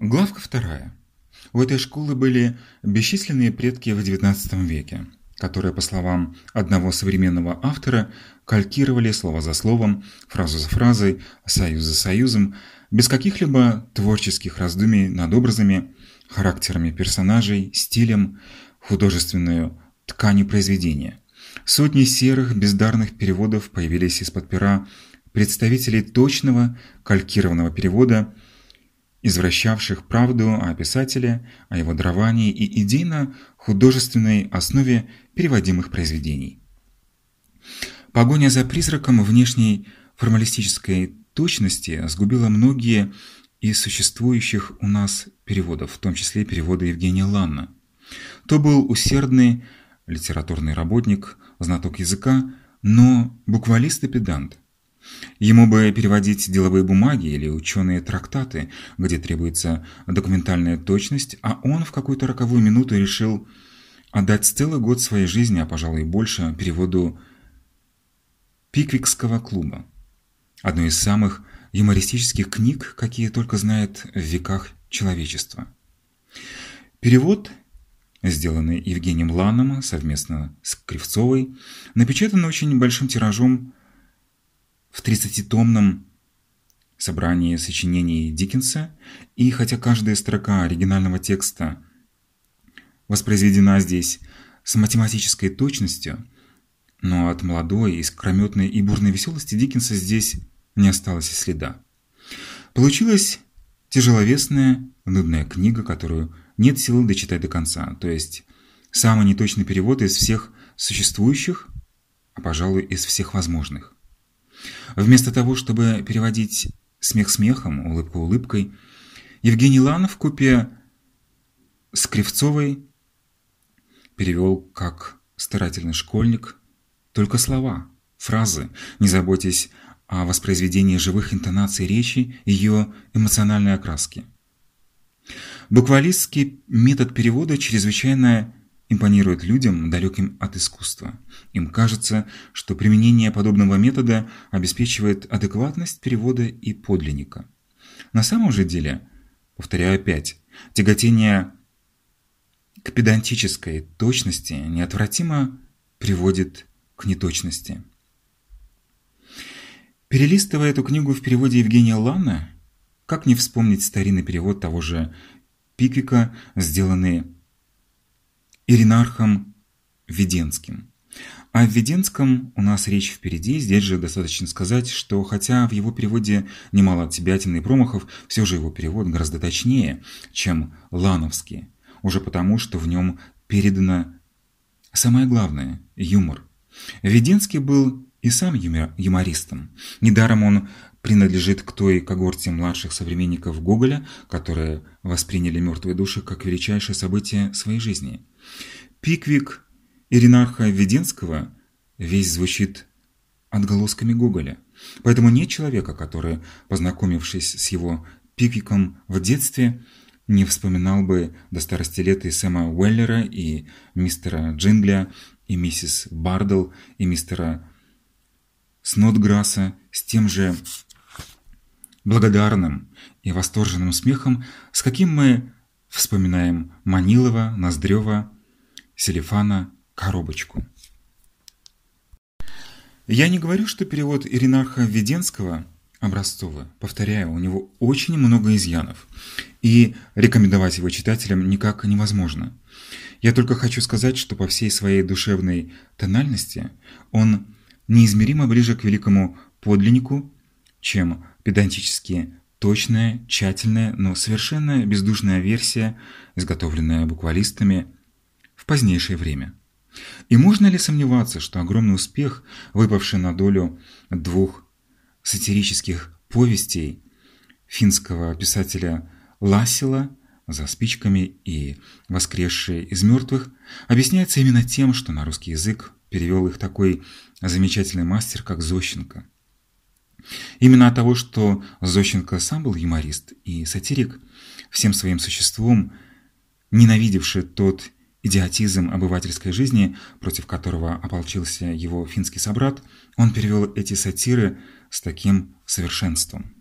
Главка вторая. У этой школы были бесчисленные предки в XIX веке, которые, по словам одного современного автора, калькировали слово за словом, фразу за фразой, союз за союзом, без каких-либо творческих раздумий над образами, характерами персонажей, стилем, художественную ткани произведения. Сотни серых, бездарных переводов появились из-под пера представителей точного калькированного перевода, извращавших правду о писателе, о его даровании и идейно-художественной основе переводимых произведений. Погоня за призраком внешней формалистической точности сгубила многие из существующих у нас переводов, в том числе переводы Евгения Ланна. То был усердный литературный работник, знаток языка, но буквалист и педант. Ему бы переводить деловые бумаги или ученые трактаты, где требуется документальная точность, а он в какую-то роковую минуту решил отдать целый год своей жизни, а пожалуй больше, переводу Пиквикского клуба. Одной из самых юмористических книг, какие только знает в веках человечества. Перевод, сделанный Евгением Ланом совместно с Кривцовой, напечатан очень большим тиражом в 30-томном собрании сочинений Диккенса, и хотя каждая строка оригинального текста воспроизведена здесь с математической точностью, но от молодой, искрометной и бурной веселости Диккенса здесь не осталось и следа. Получилась тяжеловесная, нудная книга, которую нет сил дочитать до конца, то есть самый неточный перевод из всех существующих, а, пожалуй, из всех возможных. Вместо того, чтобы переводить смех смехом, улыбку улыбкой, Евгений Ланов в купе с Кривцовой перевел как старательный школьник только слова, фразы, не заботясь о воспроизведении живых интонаций речи ее эмоциональной окраски. Буквалистский метод перевода чрезвычайно импонирует людям, далеким от искусства. Им кажется, что применение подобного метода обеспечивает адекватность перевода и подлинника. На самом же деле, повторяю опять, тяготение к педантической точности неотвратимо приводит к неточности. Перелистывая эту книгу в переводе Евгения Ланна, как не вспомнить старинный перевод того же Пиквика, сделанный Иринархом Веденским. О Введенском у нас речь впереди, здесь же достаточно сказать, что хотя в его переводе немало отсебятин и промахов, все же его перевод гораздо точнее, чем Лановский, уже потому, что в нем передано самое главное – юмор. Веденский был и сам юмористом. Недаром он принадлежит к той когорте младших современников Гоголя, которые восприняли мертвые души как величайшее событие своей жизни. Пиквик Иринарха Веденского весь звучит отголосками Гоголя. Поэтому нет человека, который, познакомившись с его Пиквиком в детстве, не вспоминал бы до старости лет и Сэма Уэллера, и мистера Джингля, и миссис Бардл, и мистера Снотграсса с тем же благодарным и восторженным смехом, с каким мы вспоминаем Манилова, Ноздрева, Селифана, Коробочку. Я не говорю, что перевод Иринарха Введенского образцовый. Повторяю, у него очень много изъянов, и рекомендовать его читателям никак невозможно. Я только хочу сказать, что по всей своей душевной тональности он неизмеримо ближе к великому подлиннику, чем педантически точная, тщательная, но совершенно бездушная версия, изготовленная буквалистами в позднейшее время. И можно ли сомневаться, что огромный успех, выпавший на долю двух сатирических повестей финского писателя Ласила «За спичками» и «Воскресшие из мертвых», объясняется именно тем, что на русский язык перевел их такой замечательный мастер, как Зощенко. Именно от того, что Зощенко сам был юморист и сатирик, всем своим существом, ненавидевший тот идиотизм обывательской жизни, против которого ополчился его финский собрат, он перевел эти сатиры с таким совершенством.